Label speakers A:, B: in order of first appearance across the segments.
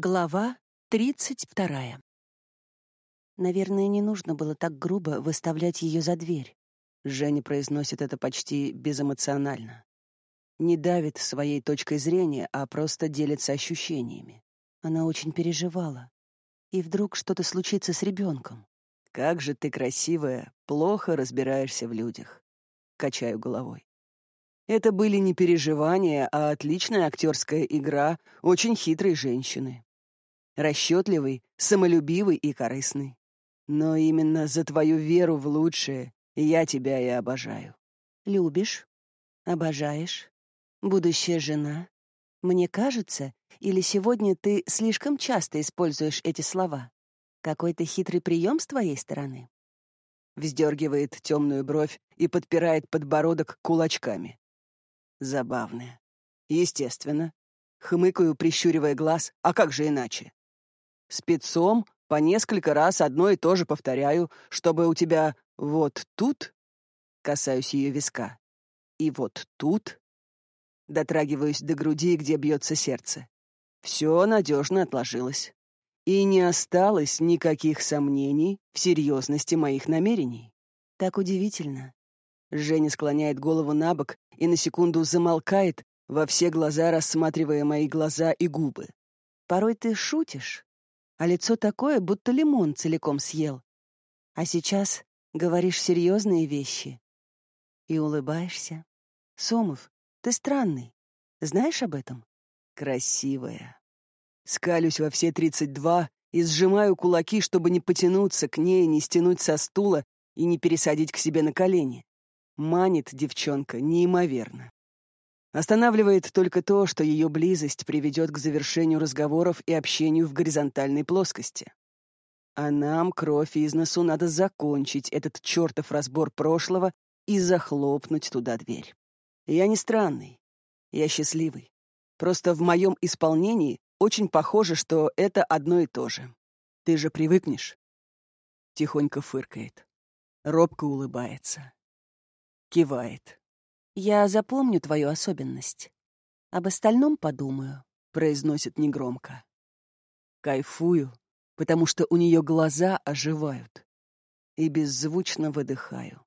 A: Глава тридцать вторая. Наверное, не нужно было так грубо выставлять ее за дверь. Женя произносит это почти безэмоционально. Не давит своей точкой зрения, а просто делится ощущениями. Она очень переживала. И вдруг что-то случится с ребенком. «Как же ты красивая, плохо разбираешься в людях», — качаю головой. Это были не переживания, а отличная актерская игра очень хитрой женщины расчетливый, самолюбивый и корыстный. Но именно за твою веру в лучшее я тебя и обожаю. Любишь? Обожаешь? Будущая жена? Мне кажется, или сегодня ты слишком часто используешь эти слова? Какой-то хитрый прием с твоей стороны? Вздергивает темную бровь и подпирает подбородок кулачками. Забавная. Естественно. Хмыкаю, прищуривая глаз. А как же иначе? Спецом по несколько раз одно и то же повторяю, чтобы у тебя вот тут, касаюсь ее виска, и вот тут, дотрагиваюсь до груди, где бьется сердце. Все надежно отложилось. И не осталось никаких сомнений в серьезности моих намерений. Так удивительно. Женя склоняет голову на бок и на секунду замолкает, во все глаза рассматривая мои глаза и губы. Порой ты шутишь, а лицо такое, будто лимон целиком съел. А сейчас говоришь серьезные вещи и улыбаешься. Сомов, ты странный. Знаешь об этом? Красивая. Скалюсь во все тридцать два и сжимаю кулаки, чтобы не потянуться к ней, не стянуть со стула и не пересадить к себе на колени. Манит девчонка неимоверно. Останавливает только то, что ее близость приведет к завершению разговоров и общению в горизонтальной плоскости. А нам, кровь из носу, надо закончить этот чертов разбор прошлого и захлопнуть туда дверь. Я не странный, я счастливый. Просто в моем исполнении очень похоже, что это одно и то же. Ты же привыкнешь. Тихонько фыркает. Робко улыбается. Кивает. «Я запомню твою особенность. Об остальном подумаю», — произносит негромко. Кайфую, потому что у нее глаза оживают. И беззвучно выдыхаю.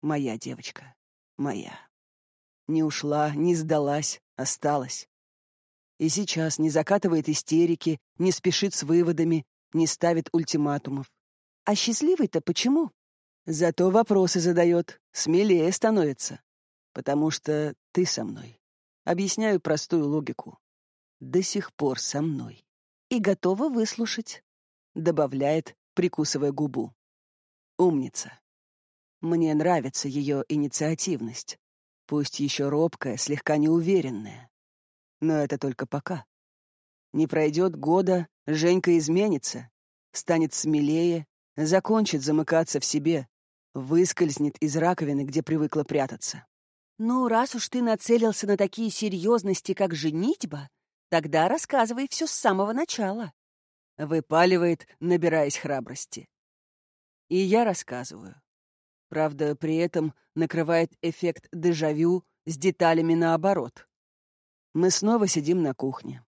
A: Моя девочка, моя. Не ушла, не сдалась, осталась. И сейчас не закатывает истерики, не спешит с выводами, не ставит ультиматумов. А счастливый-то почему? Зато вопросы задает, смелее становится потому что ты со мной. Объясняю простую логику. До сих пор со мной. И готова выслушать, добавляет, прикусывая губу. Умница. Мне нравится ее инициативность, пусть еще робкая, слегка неуверенная. Но это только пока. Не пройдет года, Женька изменится, станет смелее, закончит замыкаться в себе, выскользнет из раковины, где привыкла прятаться. «Ну, раз уж ты нацелился на такие серьезности, как женитьба, тогда рассказывай все с самого начала», — выпаливает, набираясь храбрости. И я рассказываю. Правда, при этом накрывает эффект дежавю с деталями наоборот. Мы снова сидим на кухне.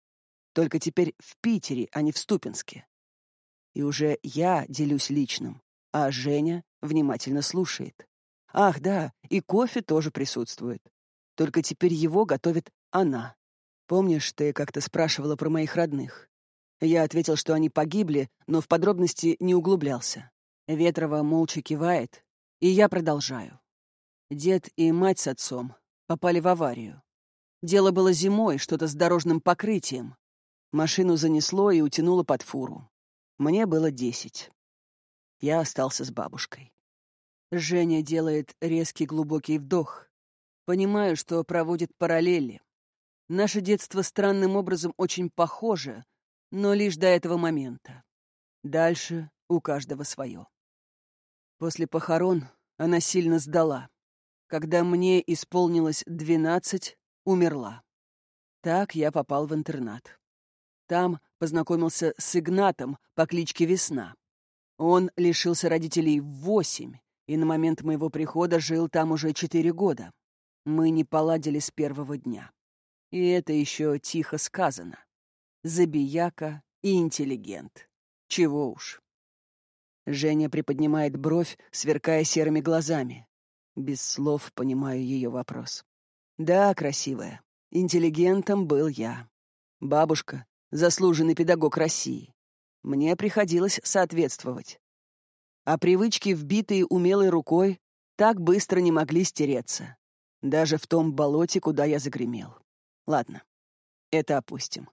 A: Только теперь в Питере, а не в Ступинске. И уже я делюсь личным, а Женя внимательно слушает. Ах, да, и кофе тоже присутствует. Только теперь его готовит она. Помнишь, ты как-то спрашивала про моих родных? Я ответил, что они погибли, но в подробности не углублялся. Ветрова молча кивает, и я продолжаю. Дед и мать с отцом попали в аварию. Дело было зимой, что-то с дорожным покрытием. Машину занесло и утянуло под фуру. Мне было десять. Я остался с бабушкой. Женя делает резкий глубокий вдох. Понимаю, что проводит параллели. Наше детство странным образом очень похоже, но лишь до этого момента. Дальше у каждого свое. После похорон она сильно сдала. Когда мне исполнилось двенадцать, умерла. Так я попал в интернат. Там познакомился с Игнатом по кличке Весна. Он лишился родителей в восемь и на момент моего прихода жил там уже четыре года. Мы не поладили с первого дня. И это еще тихо сказано. забияка и интеллигент. Чего уж. Женя приподнимает бровь, сверкая серыми глазами. Без слов понимаю ее вопрос. Да, красивая. Интеллигентом был я. Бабушка — заслуженный педагог России. Мне приходилось соответствовать. А привычки, вбитые умелой рукой, так быстро не могли стереться. Даже в том болоте, куда я загремел. Ладно, это опустим.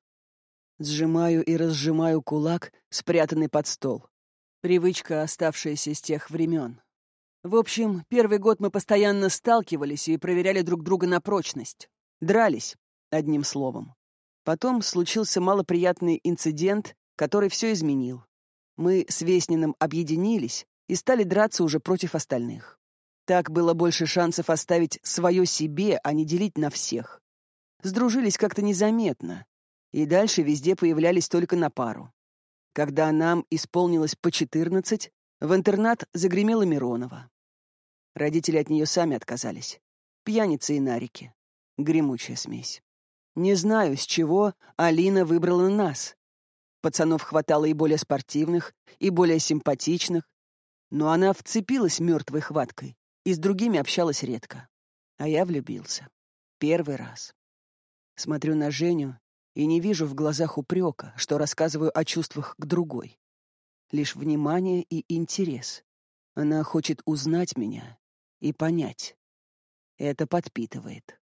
A: Сжимаю и разжимаю кулак, спрятанный под стол. Привычка, оставшаяся с тех времен. В общем, первый год мы постоянно сталкивались и проверяли друг друга на прочность. Дрались, одним словом. Потом случился малоприятный инцидент, который все изменил. Мы с Весниным объединились и стали драться уже против остальных. Так было больше шансов оставить свое себе, а не делить на всех. Сдружились как-то незаметно, и дальше везде появлялись только на пару. Когда нам исполнилось по 14, в интернат загремела Миронова. Родители от нее сами отказались. Пьяницы и нарики. Гремучая смесь. Не знаю, с чего Алина выбрала нас. Пацанов хватало и более спортивных, и более симпатичных, но она вцепилась мертвой хваткой и с другими общалась редко. А я влюбился. Первый раз. Смотрю на Женю и не вижу в глазах упрека, что рассказываю о чувствах к другой. Лишь внимание и интерес. Она хочет узнать меня и понять. Это подпитывает.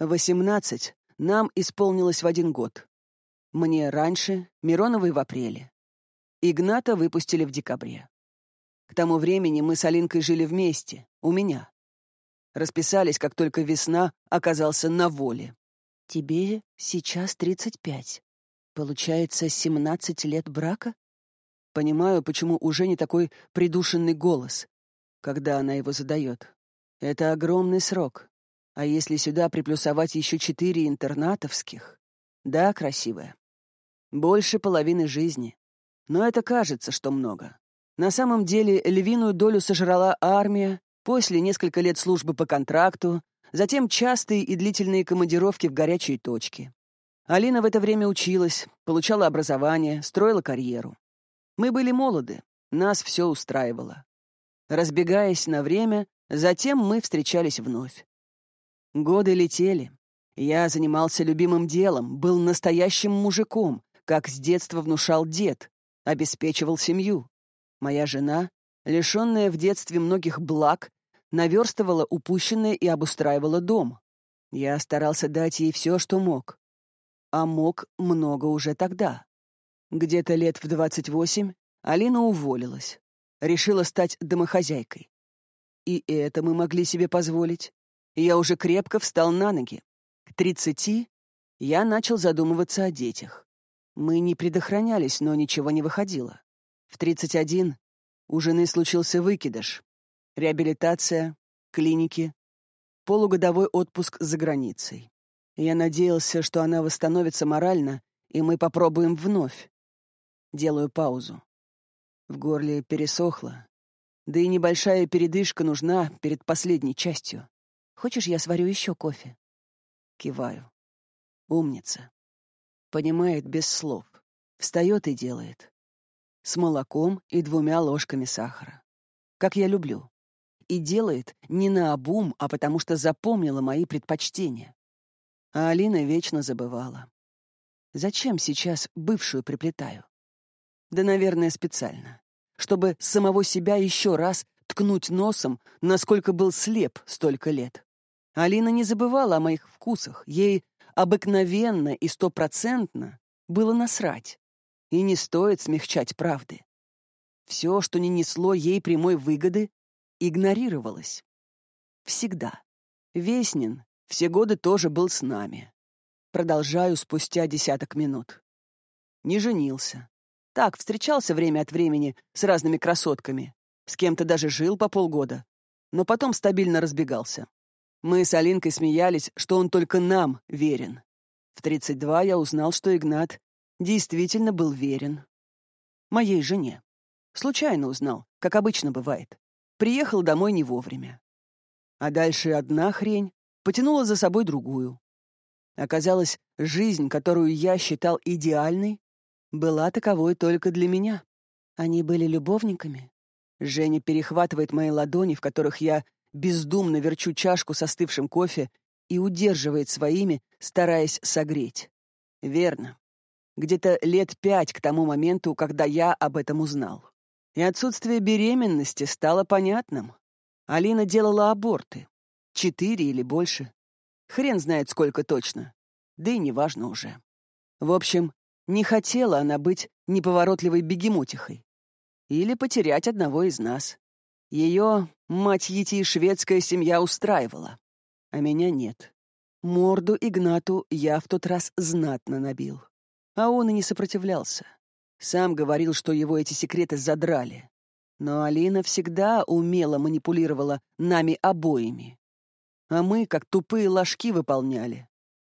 A: Восемнадцать нам исполнилось в один год. Мне раньше, Мироновой в апреле. Игната выпустили в декабре. К тому времени мы с Алинкой жили вместе, у меня. Расписались, как только весна оказался на воле. Тебе сейчас 35. Получается, 17 лет брака? Понимаю, почему уже не такой придушенный голос, когда она его задает. Это огромный срок. А если сюда приплюсовать еще четыре интернатовских? Да, красивая. Больше половины жизни. Но это кажется, что много. На самом деле львиную долю сожрала армия, после несколько лет службы по контракту, затем частые и длительные командировки в горячие точки. Алина в это время училась, получала образование, строила карьеру. Мы были молоды, нас все устраивало. Разбегаясь на время, затем мы встречались вновь. Годы летели. Я занимался любимым делом, был настоящим мужиком, как с детства внушал дед, обеспечивал семью. Моя жена, лишенная в детстве многих благ, наверстывала упущенное и обустраивала дом. Я старался дать ей все, что мог. А мог много уже тогда. Где-то лет в 28 Алина уволилась. Решила стать домохозяйкой. И это мы могли себе позволить. Я уже крепко встал на ноги. К 30 я начал задумываться о детях. Мы не предохранялись, но ничего не выходило. В 31 у жены случился выкидыш. Реабилитация, клиники, полугодовой отпуск за границей. Я надеялся, что она восстановится морально, и мы попробуем вновь. Делаю паузу. В горле пересохло. Да и небольшая передышка нужна перед последней частью. Хочешь, я сварю еще кофе? Киваю. Умница. Понимает без слов. Встает и делает. С молоком и двумя ложками сахара. Как я люблю и делает не на обум, а потому что запомнила мои предпочтения. А Алина вечно забывала. Зачем сейчас бывшую приплетаю? Да, наверное, специально. Чтобы самого себя еще раз ткнуть носом, насколько был слеп столько лет. Алина не забывала о моих вкусах. Ей обыкновенно и стопроцентно было насрать. И не стоит смягчать правды. Все, что не несло ей прямой выгоды, игнорировалось. Всегда. Веснин все годы тоже был с нами. Продолжаю спустя десяток минут. Не женился. Так, встречался время от времени с разными красотками. С кем-то даже жил по полгода. Но потом стабильно разбегался. Мы с Алинкой смеялись, что он только нам верен. В 32 я узнал, что Игнат действительно был верен. Моей жене. Случайно узнал, как обычно бывает. Приехал домой не вовремя. А дальше одна хрень потянула за собой другую. Оказалось, жизнь, которую я считал идеальной, была таковой только для меня. Они были любовниками. Женя перехватывает мои ладони, в которых я бездумно верчу чашку с остывшим кофе и удерживает своими, стараясь согреть. Верно. Где-то лет пять к тому моменту, когда я об этом узнал. И отсутствие беременности стало понятным. Алина делала аборты. Четыре или больше. Хрен знает, сколько точно. Да и неважно уже. В общем, не хотела она быть неповоротливой бегемотихой. Или потерять одного из нас. Ее, мать ети, шведская семья устраивала. А меня нет. Морду Игнату я в тот раз знатно набил. А он и не сопротивлялся. Сам говорил, что его эти секреты задрали. Но Алина всегда умело манипулировала нами обоими. А мы, как тупые ложки, выполняли.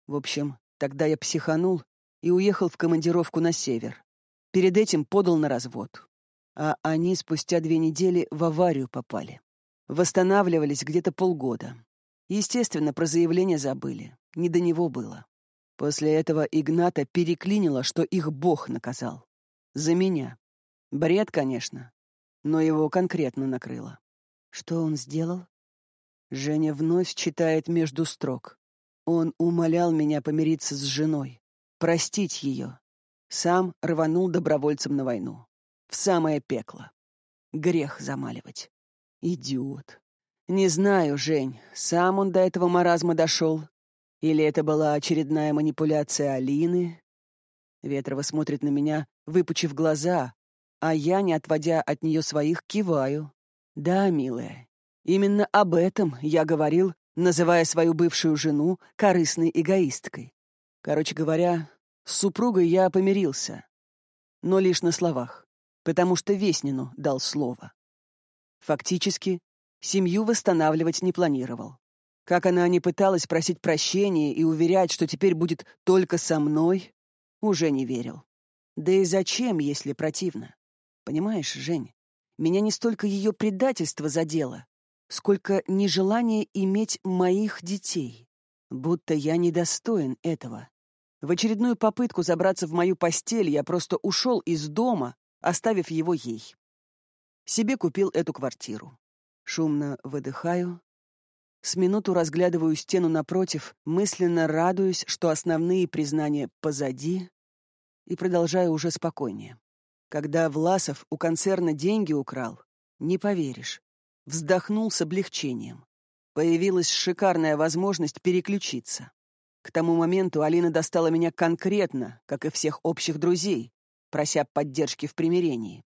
A: В общем, тогда я психанул и уехал в командировку на север. Перед этим подал на развод. А они спустя две недели в аварию попали. Восстанавливались где-то полгода. Естественно, про заявление забыли. Не до него было. После этого Игната переклинило, что их Бог наказал. За меня. Бред, конечно, но его конкретно накрыло. Что он сделал? Женя вновь читает между строк. Он умолял меня помириться с женой, простить ее. Сам рванул добровольцем на войну. В самое пекло. Грех замаливать. Идиот. Не знаю, Жень, сам он до этого маразма дошел. Или это была очередная манипуляция Алины, Ветрова смотрит на меня, выпучив глаза, а я, не отводя от нее своих, киваю. «Да, милая, именно об этом я говорил, называя свою бывшую жену корыстной эгоисткой. Короче говоря, с супругой я помирился, но лишь на словах, потому что Веснину дал слово. Фактически, семью восстанавливать не планировал. Как она не пыталась просить прощения и уверять, что теперь будет только со мной, уже не верил. Да и зачем, если противно? Понимаешь, Жень, меня не столько ее предательство задело, сколько нежелание иметь моих детей. Будто я недостоин этого. В очередную попытку забраться в мою постель я просто ушел из дома, оставив его ей. Себе купил эту квартиру. Шумно выдыхаю. С минуту разглядываю стену напротив, мысленно радуюсь, что основные признания позади, и продолжаю уже спокойнее. Когда Власов у концерна деньги украл, не поверишь, вздохнул с облегчением. Появилась шикарная возможность переключиться. К тому моменту Алина достала меня конкретно, как и всех общих друзей, прося поддержки в примирении.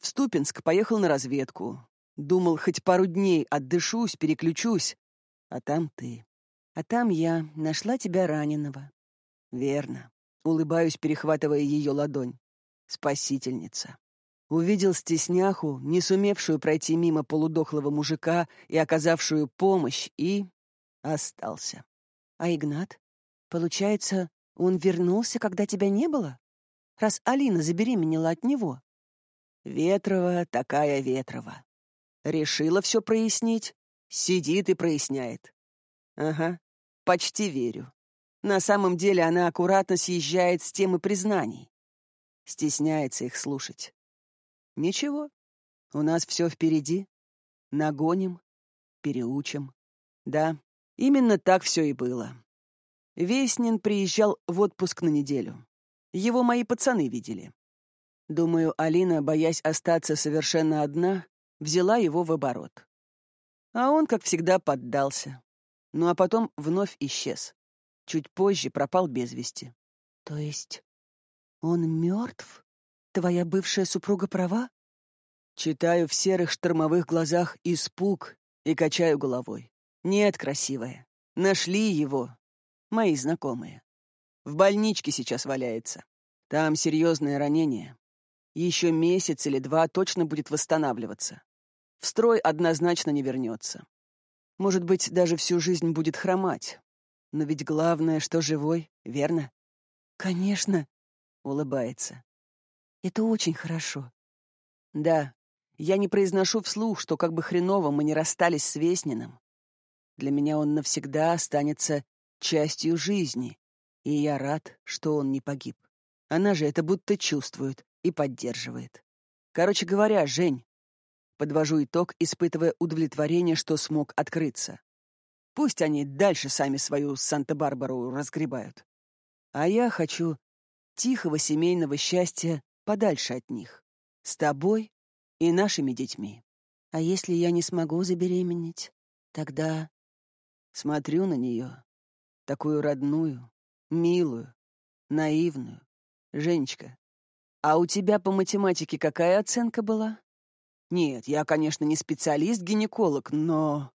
A: В Ступинск поехал на разведку. Думал, хоть пару дней отдышусь, переключусь. А там ты. А там я нашла тебя раненого. Верно. Улыбаюсь, перехватывая ее ладонь. Спасительница. Увидел стесняху, не сумевшую пройти мимо полудохлого мужика и оказавшую помощь, и... остался. А Игнат? Получается, он вернулся, когда тебя не было? Раз Алина забеременела от него. Ветрова такая Ветрова. Решила все прояснить, сидит и проясняет. Ага, почти верю. На самом деле она аккуратно съезжает с темы признаний. Стесняется их слушать. Ничего, у нас все впереди. Нагоним, переучим. Да, именно так все и было. Веснин приезжал в отпуск на неделю. Его мои пацаны видели. Думаю, Алина, боясь остаться совершенно одна, взяла его в оборот. А он, как всегда, поддался. Ну а потом вновь исчез. Чуть позже пропал без вести. То есть он мертв? Твоя бывшая супруга права? Читаю в серых штормовых глазах испуг и качаю головой. Нет, красивая. Нашли его. Мои знакомые. В больничке сейчас валяется. Там серьезное ранение. Еще месяц или два точно будет восстанавливаться. В строй однозначно не вернется. Может быть, даже всю жизнь будет хромать. Но ведь главное, что живой, верно? Конечно, улыбается. Это очень хорошо. Да, я не произношу вслух, что как бы хреново мы не расстались с Весниным. Для меня он навсегда останется частью жизни, и я рад, что он не погиб. Она же это будто чувствует и поддерживает. Короче говоря, Жень, подвожу итог, испытывая удовлетворение, что смог открыться. Пусть они дальше сами свою Санта-Барбару разгребают. А я хочу тихого семейного счастья подальше от них. С тобой и нашими детьми. А если я не смогу забеременеть, тогда... Смотрю на нее, такую родную, милую, наивную. Женечка, а у тебя по математике какая оценка была? Нет, я, конечно, не специалист-гинеколог, но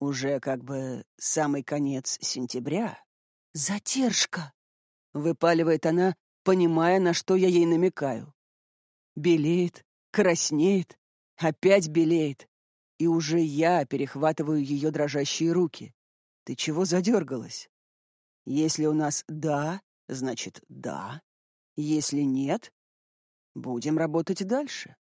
A: уже как бы самый конец сентября. Затержка, выпаливает она, понимая, на что я ей намекаю. Белеет, краснеет, опять белеет. И уже я перехватываю ее дрожащие руки. Ты чего задергалась? Если у нас «да», значит «да». Если нет, будем работать дальше.